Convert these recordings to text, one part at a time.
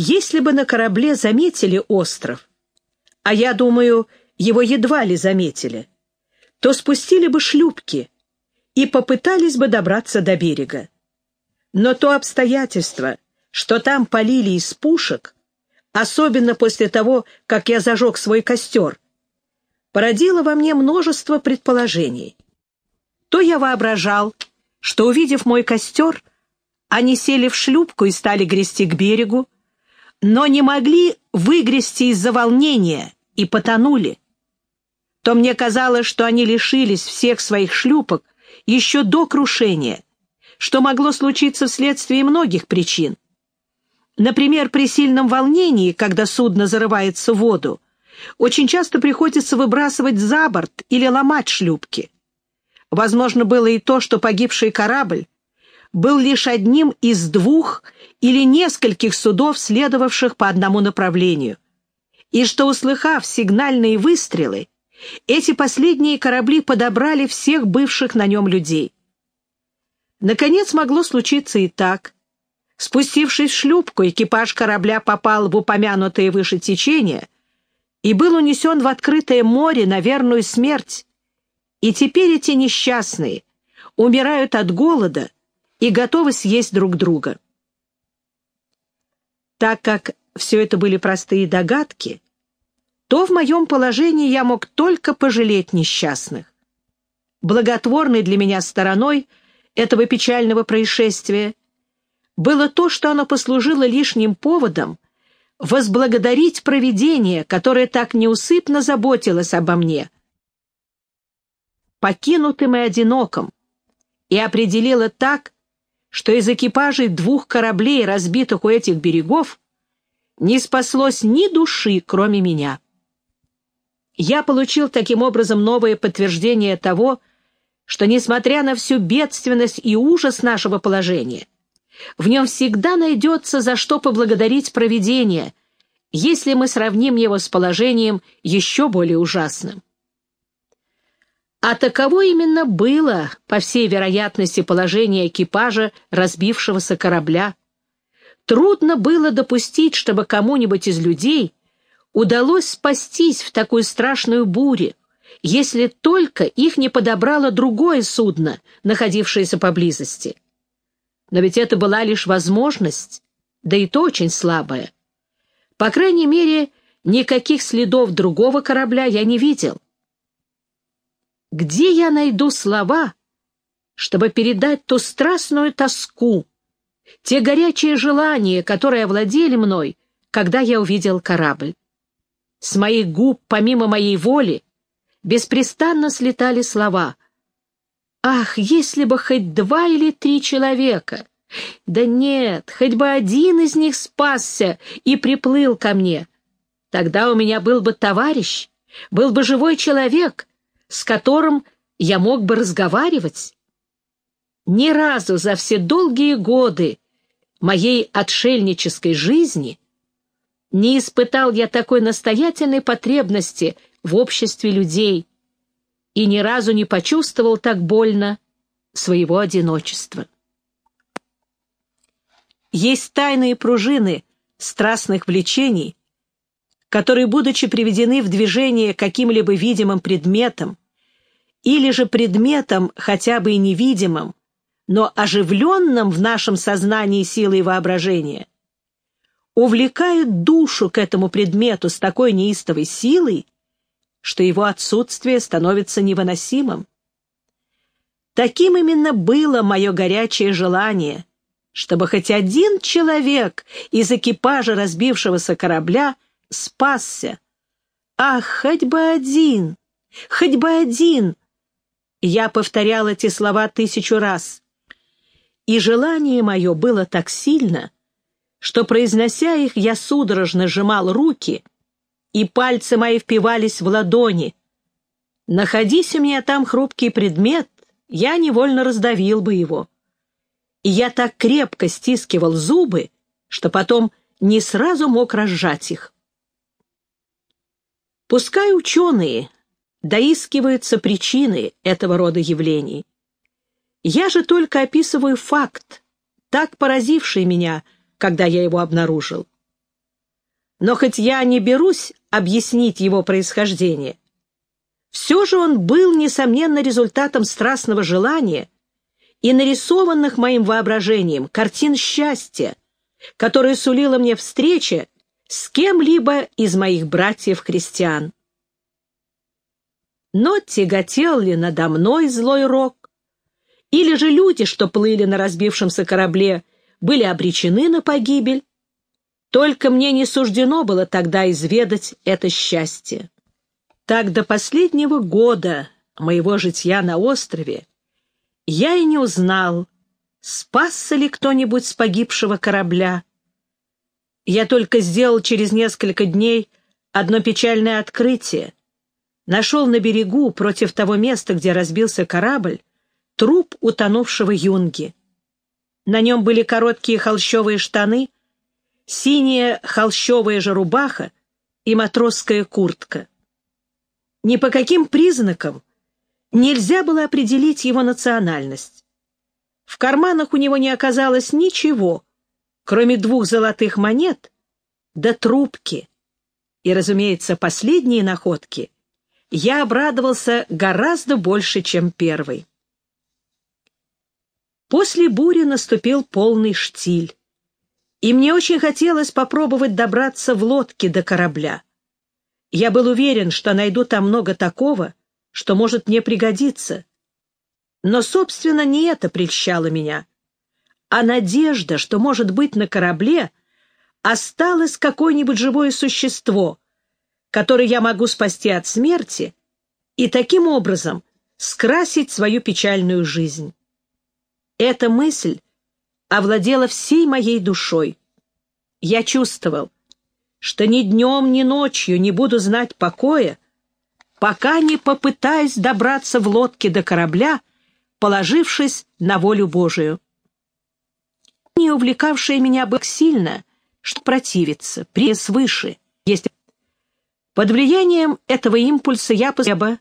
Если бы на корабле заметили остров, а я думаю, его едва ли заметили, то спустили бы шлюпки и попытались бы добраться до берега. Но то обстоятельство, что там полили из пушек, особенно после того, как я зажег свой костер, породило во мне множество предположений. То я воображал, что, увидев мой костер, они сели в шлюпку и стали грести к берегу, но не могли выгрести из-за волнения и потонули. То мне казалось, что они лишились всех своих шлюпок еще до крушения, что могло случиться вследствие многих причин. Например, при сильном волнении, когда судно зарывается в воду, очень часто приходится выбрасывать за борт или ломать шлюпки. Возможно, было и то, что погибший корабль был лишь одним из двух или нескольких судов, следовавших по одному направлению, и что, услыхав сигнальные выстрелы, эти последние корабли подобрали всех бывших на нем людей. Наконец могло случиться и так, Спустившись в шлюпку, экипаж корабля попал в упомянутое выше течение и был унесен в открытое море на верную смерть. И теперь эти несчастные умирают от голода и готовы съесть друг друга. Так как все это были простые догадки, то в моем положении я мог только пожалеть несчастных. Благотворной для меня стороной этого печального происшествия было то, что оно послужило лишним поводом возблагодарить провидение, которое так неусыпно заботилось обо мне, покинутым и одиноком, и определило так, что из экипажей двух кораблей, разбитых у этих берегов, не спаслось ни души, кроме меня. Я получил таким образом новое подтверждение того, что, несмотря на всю бедственность и ужас нашего положения, в нем всегда найдется за что поблагодарить провидение, если мы сравним его с положением еще более ужасным. А таково именно было, по всей вероятности, положение экипажа разбившегося корабля. Трудно было допустить, чтобы кому-нибудь из людей удалось спастись в такую страшную бурю, если только их не подобрало другое судно, находившееся поблизости. Но ведь это была лишь возможность, да и то очень слабая. По крайней мере, никаких следов другого корабля я не видел. Где я найду слова, чтобы передать ту страстную тоску, те горячие желания, которые овладели мной, когда я увидел корабль? С моих губ, помимо моей воли, беспрестанно слетали слова — Ах, если бы хоть два или три человека! Да нет, хоть бы один из них спасся и приплыл ко мне. Тогда у меня был бы товарищ, был бы живой человек, с которым я мог бы разговаривать. Ни разу за все долгие годы моей отшельнической жизни не испытал я такой настоятельной потребности в обществе людей, и ни разу не почувствовал так больно своего одиночества. Есть тайные пружины страстных влечений, которые, будучи приведены в движение каким-либо видимым предметом, или же предметом хотя бы и невидимым, но оживленным в нашем сознании силой воображения, увлекают душу к этому предмету с такой неистовой силой, что его отсутствие становится невыносимым. Таким именно было мое горячее желание, чтобы хоть один человек из экипажа разбившегося корабля спасся. Ах, хоть бы один, хоть бы один! Я повторял эти слова тысячу раз. И желание мое было так сильно, что, произнося их, я судорожно сжимал руки — и пальцы мои впивались в ладони. Находись у меня там хрупкий предмет, я невольно раздавил бы его. И я так крепко стискивал зубы, что потом не сразу мог разжать их. Пускай ученые доискиваются причины этого рода явлений. Я же только описываю факт, так поразивший меня, когда я его обнаружил. Но хоть я не берусь объяснить его происхождение, все же он был, несомненно, результатом страстного желания и нарисованных моим воображением картин счастья, которые сулила мне встреча с кем-либо из моих братьев-христиан. Но тяготел ли надо мной злой рок? Или же люди, что плыли на разбившемся корабле, были обречены на погибель? Только мне не суждено было тогда изведать это счастье. Так до последнего года моего житья на острове я и не узнал, спасся ли кто-нибудь с погибшего корабля. Я только сделал через несколько дней одно печальное открытие. Нашел на берегу, против того места, где разбился корабль, труп утонувшего юнги. На нем были короткие холщовые штаны — синяя холщовая же рубаха и матросская куртка. Ни по каким признакам нельзя было определить его национальность. В карманах у него не оказалось ничего, кроме двух золотых монет да трубки. И, разумеется, последние находки я обрадовался гораздо больше, чем первый. После бури наступил полный штиль и мне очень хотелось попробовать добраться в лодке до корабля. Я был уверен, что найду там много такого, что может мне пригодиться. Но, собственно, не это прельщало меня, а надежда, что, может быть, на корабле осталось какое-нибудь живое существо, которое я могу спасти от смерти и таким образом скрасить свою печальную жизнь. Эта мысль овладела всей моей душой. Я чувствовал, что ни днем, ни ночью не буду знать покоя, пока не попытаюсь добраться в лодке до корабля, положившись на волю Божию. Не увлекавшее меня бы сильно, что противиться, при свыше. Есть... Под влиянием этого импульса я посеба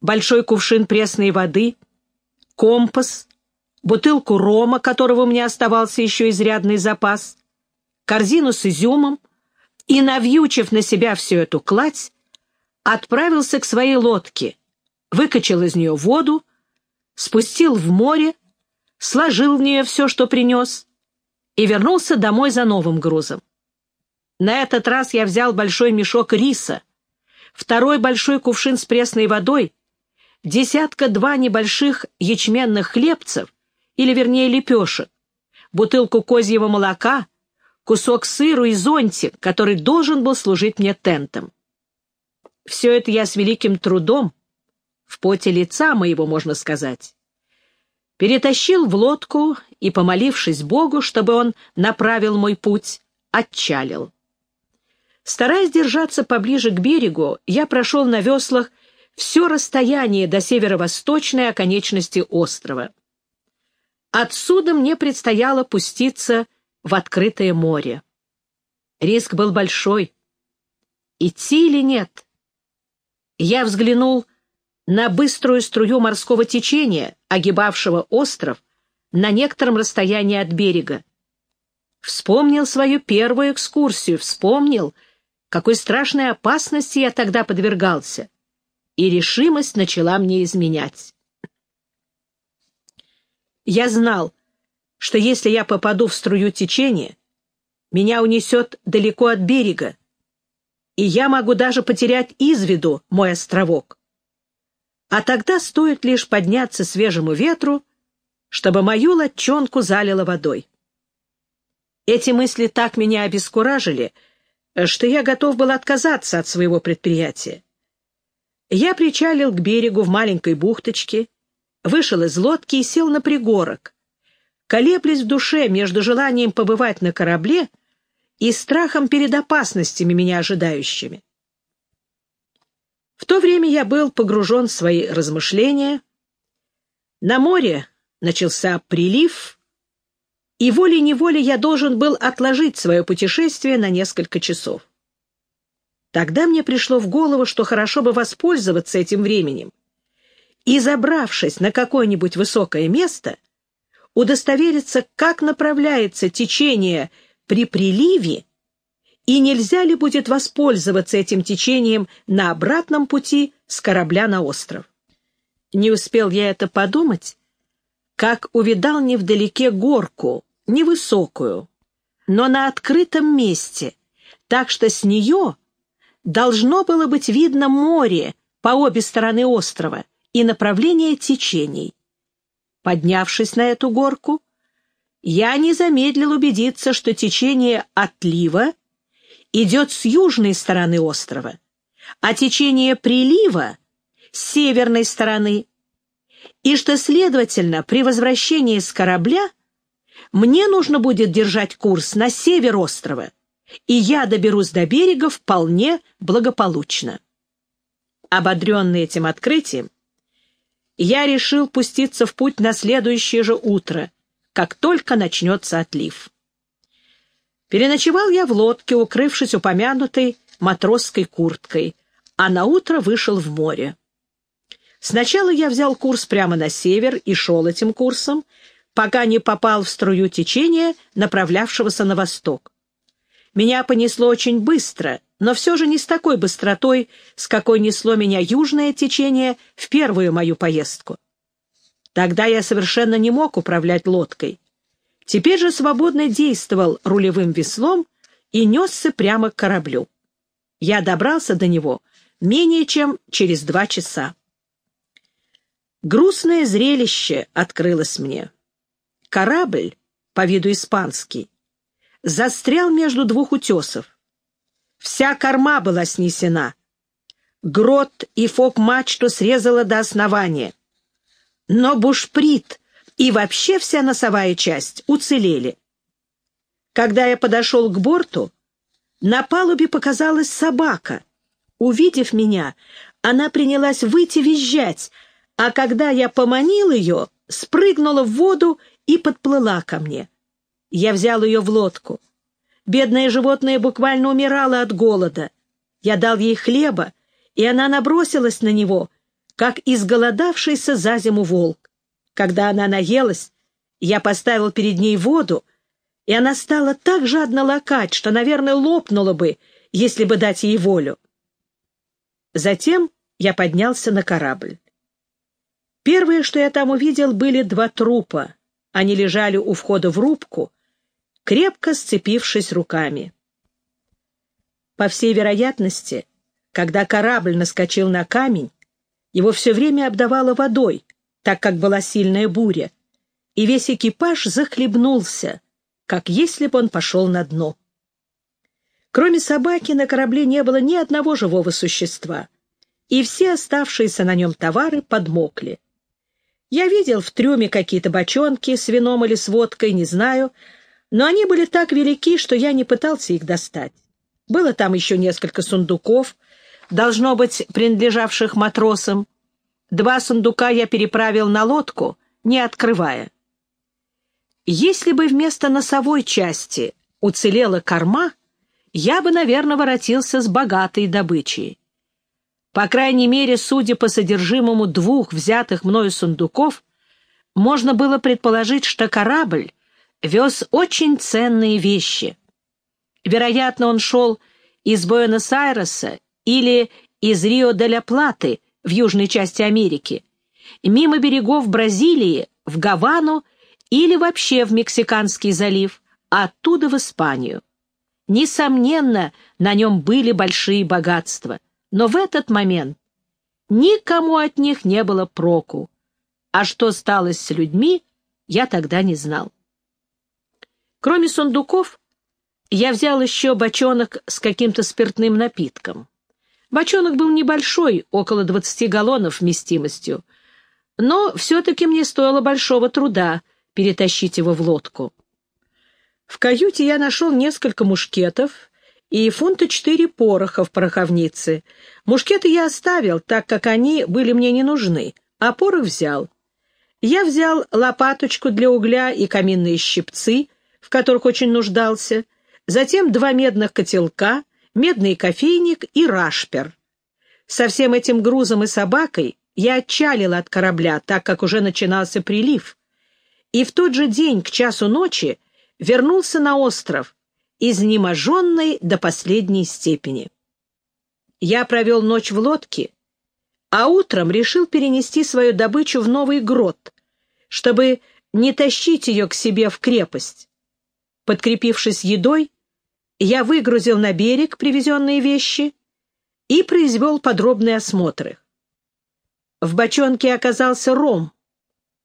большой кувшин пресной воды, компас, бутылку рома, которого у меня оставался еще изрядный запас, корзину с изюмом и, навьючив на себя всю эту кладь, отправился к своей лодке, выкачал из нее воду, спустил в море, сложил в нее все, что принес, и вернулся домой за новым грузом. На этот раз я взял большой мешок риса, второй большой кувшин с пресной водой, десятка-два небольших ячменных хлебцев или вернее лепешек, бутылку козьего молока, кусок сыру и зонтик, который должен был служить мне тентом. Все это я с великим трудом, в поте лица моего, можно сказать, перетащил в лодку и, помолившись Богу, чтобы он направил мой путь, отчалил. Стараясь держаться поближе к берегу, я прошел на веслах все расстояние до северо-восточной оконечности острова. Отсюда мне предстояло пуститься в открытое море. Риск был большой. Идти или нет? Я взглянул на быструю струю морского течения, огибавшего остров на некотором расстоянии от берега. Вспомнил свою первую экскурсию, вспомнил, какой страшной опасности я тогда подвергался, и решимость начала мне изменять. Я знал, что если я попаду в струю течения, меня унесет далеко от берега, и я могу даже потерять из виду мой островок. А тогда стоит лишь подняться свежему ветру, чтобы мою лодчонку залило водой. Эти мысли так меня обескуражили, что я готов был отказаться от своего предприятия. Я причалил к берегу в маленькой бухточке вышел из лодки и сел на пригорок, колеблясь в душе между желанием побывать на корабле и страхом перед опасностями, меня ожидающими. В то время я был погружен в свои размышления. На море начался прилив, и волей-неволей я должен был отложить свое путешествие на несколько часов. Тогда мне пришло в голову, что хорошо бы воспользоваться этим временем и, забравшись на какое-нибудь высокое место, удостовериться, как направляется течение при приливе, и нельзя ли будет воспользоваться этим течением на обратном пути с корабля на остров. Не успел я это подумать, как увидал невдалеке горку, невысокую, но на открытом месте, так что с нее должно было быть видно море по обе стороны острова и направление течений. Поднявшись на эту горку, я не замедлил убедиться, что течение отлива идет с южной стороны острова, а течение прилива — с северной стороны, и что, следовательно, при возвращении с корабля мне нужно будет держать курс на север острова, и я доберусь до берега вполне благополучно. Ободренный этим открытием, я решил пуститься в путь на следующее же утро, как только начнется отлив. Переночевал я в лодке, укрывшись упомянутой матросской курткой, а на утро вышел в море. Сначала я взял курс прямо на север и шел этим курсом, пока не попал в струю течения, направлявшегося на восток. Меня понесло очень быстро, но все же не с такой быстротой, с какой несло меня южное течение в первую мою поездку. Тогда я совершенно не мог управлять лодкой. Теперь же свободно действовал рулевым веслом и несся прямо к кораблю. Я добрался до него менее чем через два часа. Грустное зрелище открылось мне. Корабль, по виду испанский, застрял между двух утесов. Вся корма была снесена. Грот и фок-мачту срезала до основания. Но бушприт и вообще вся носовая часть уцелели. Когда я подошел к борту, на палубе показалась собака. Увидев меня, она принялась выйти визжать, а когда я поманил ее, спрыгнула в воду и подплыла ко мне. Я взял ее в лодку. Бедное животное буквально умирало от голода. Я дал ей хлеба, и она набросилась на него, как изголодавшийся за зиму волк. Когда она наелась, я поставил перед ней воду, и она стала так жадно лакать, что, наверное, лопнула бы, если бы дать ей волю. Затем я поднялся на корабль. Первое, что я там увидел, были два трупа. Они лежали у входа в рубку, крепко сцепившись руками. По всей вероятности, когда корабль наскочил на камень, его все время обдавало водой, так как была сильная буря, и весь экипаж захлебнулся, как если бы он пошел на дно. Кроме собаки на корабле не было ни одного живого существа, и все оставшиеся на нем товары подмокли. Я видел в трюме какие-то бочонки с вином или с водкой, не знаю, но они были так велики, что я не пытался их достать. Было там еще несколько сундуков, должно быть, принадлежавших матросам. Два сундука я переправил на лодку, не открывая. Если бы вместо носовой части уцелела корма, я бы, наверное, воротился с богатой добычей. По крайней мере, судя по содержимому двух взятых мною сундуков, можно было предположить, что корабль вез очень ценные вещи. Вероятно, он шел из Буэнос-Айреса или из Рио-де-ля-Платы в южной части Америки, мимо берегов Бразилии, в Гавану или вообще в Мексиканский залив, а оттуда в Испанию. Несомненно, на нем были большие богатства, но в этот момент никому от них не было проку, а что стало с людьми, я тогда не знал. Кроме сундуков, я взял еще бочонок с каким-то спиртным напитком. Бочонок был небольшой, около 20 галлонов вместимостью, но все-таки мне стоило большого труда перетащить его в лодку. В каюте я нашел несколько мушкетов и фунта четыре пороха в пороховнице. Мушкеты я оставил, так как они были мне не нужны, а порох взял. Я взял лопаточку для угля и каминные щипцы — в которых очень нуждался, затем два медных котелка, медный кофейник и рашпер. Со всем этим грузом и собакой я отчалил от корабля, так как уже начинался прилив, и в тот же день к часу ночи вернулся на остров изнеможенной до последней степени. Я провел ночь в лодке, а утром решил перенести свою добычу в новый грот, чтобы не тащить ее к себе в крепость. Подкрепившись едой, я выгрузил на берег привезенные вещи и произвел подробный осмотр их. В бочонке оказался ром,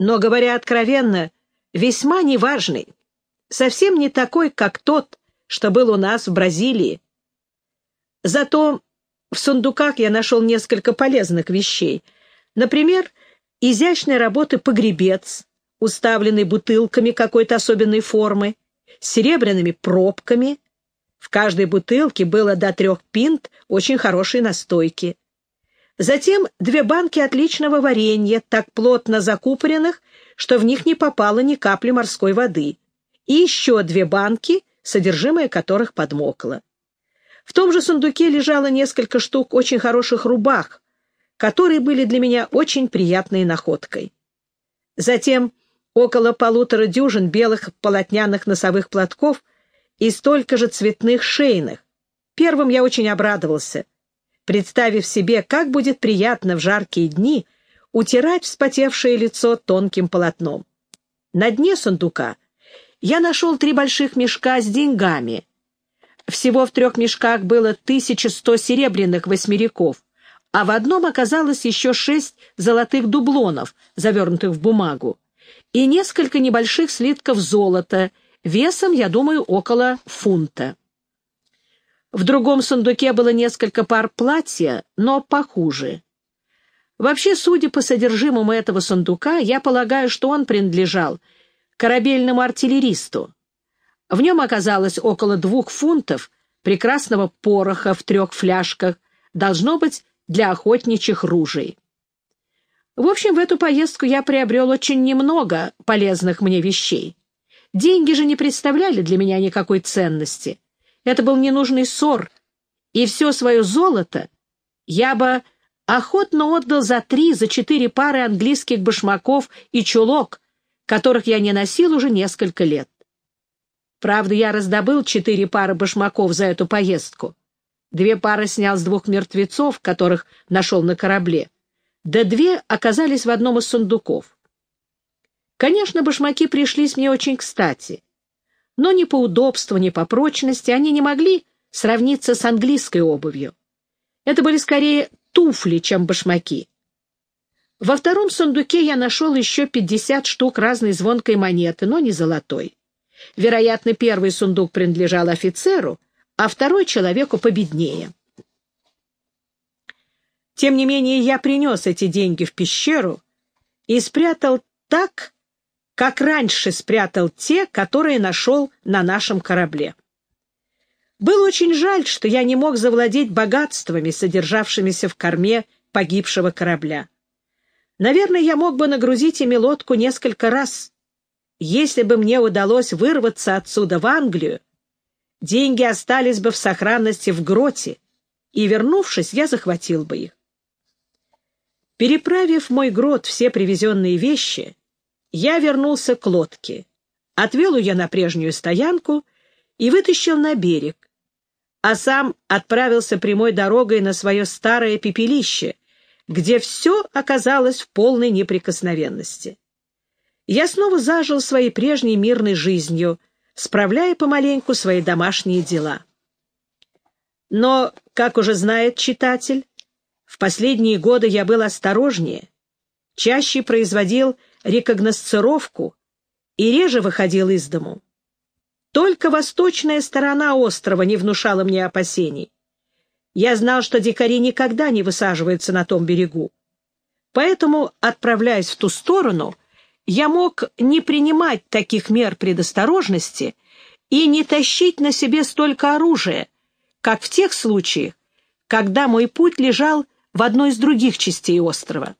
но, говоря откровенно, весьма неважный, совсем не такой, как тот, что был у нас в Бразилии. Зато в сундуках я нашел несколько полезных вещей. Например, изящной работы погребец, уставленный бутылками какой-то особенной формы, серебряными пробками. В каждой бутылке было до трех пинт очень хорошей настойки. Затем две банки отличного варенья, так плотно закупоренных, что в них не попало ни капли морской воды. И еще две банки, содержимое которых подмокло. В том же сундуке лежало несколько штук очень хороших рубах, которые были для меня очень приятной находкой. Затем около полутора дюжин белых полотняных носовых платков и столько же цветных шейных. Первым я очень обрадовался, представив себе, как будет приятно в жаркие дни утирать вспотевшее лицо тонким полотном. На дне сундука я нашел три больших мешка с деньгами — всего в трех мешках было 1100 серебряных восьмеряков, а в одном оказалось еще шесть золотых дублонов, завернутых в бумагу, и несколько небольших слитков золота, весом, я думаю, около фунта. В другом сундуке было несколько пар платья, но похуже. Вообще, судя по содержимому этого сундука, я полагаю, что он принадлежал корабельному артиллеристу. В нем оказалось около двух фунтов прекрасного пороха в трех фляжках, должно быть, для охотничьих ружей. В общем, в эту поездку я приобрел очень немного полезных мне вещей. Деньги же не представляли для меня никакой ценности. Это был ненужный ссор, и все свое золото я бы охотно отдал за три, за четыре пары английских башмаков и чулок, которых я не носил уже несколько лет. Правда, я раздобыл четыре пары башмаков за эту поездку. Две пары снял с двух мертвецов, которых нашел на корабле. Да две оказались в одном из сундуков. Конечно, башмаки пришлись мне очень кстати. Но ни по удобству, ни по прочности они не могли сравниться с английской обувью. Это были скорее туфли, чем башмаки. Во втором сундуке я нашел еще 50 штук разной звонкой монеты, но не золотой. Вероятно, первый сундук принадлежал офицеру, а второй — человеку победнее. Тем не менее, я принес эти деньги в пещеру и спрятал так, как раньше спрятал те, которые нашел на нашем корабле. Было очень жаль, что я не мог завладеть богатствами, содержавшимися в корме погибшего корабля. Наверное, я мог бы нагрузить ими лодку несколько раз, если бы мне удалось вырваться отсюда в Англию, деньги остались бы в сохранности в гроте, и, вернувшись, я захватил бы их. Переправив мой грот все привезенные вещи, я вернулся к лодке, отвел ее на прежнюю стоянку и вытащил на берег, а сам отправился прямой дорогой на свое старое пепелище, где все оказалось в полной неприкосновенности я снова зажил своей прежней мирной жизнью, справляя помаленьку свои домашние дела. Но, как уже знает читатель, в последние годы я был осторожнее, чаще производил рекогносцировку и реже выходил из дому. Только восточная сторона острова не внушала мне опасений. Я знал, что дикари никогда не высаживаются на том берегу. Поэтому, отправляясь в ту сторону, я мог не принимать таких мер предосторожности и не тащить на себе столько оружия, как в тех случаях, когда мой путь лежал в одной из других частей острова.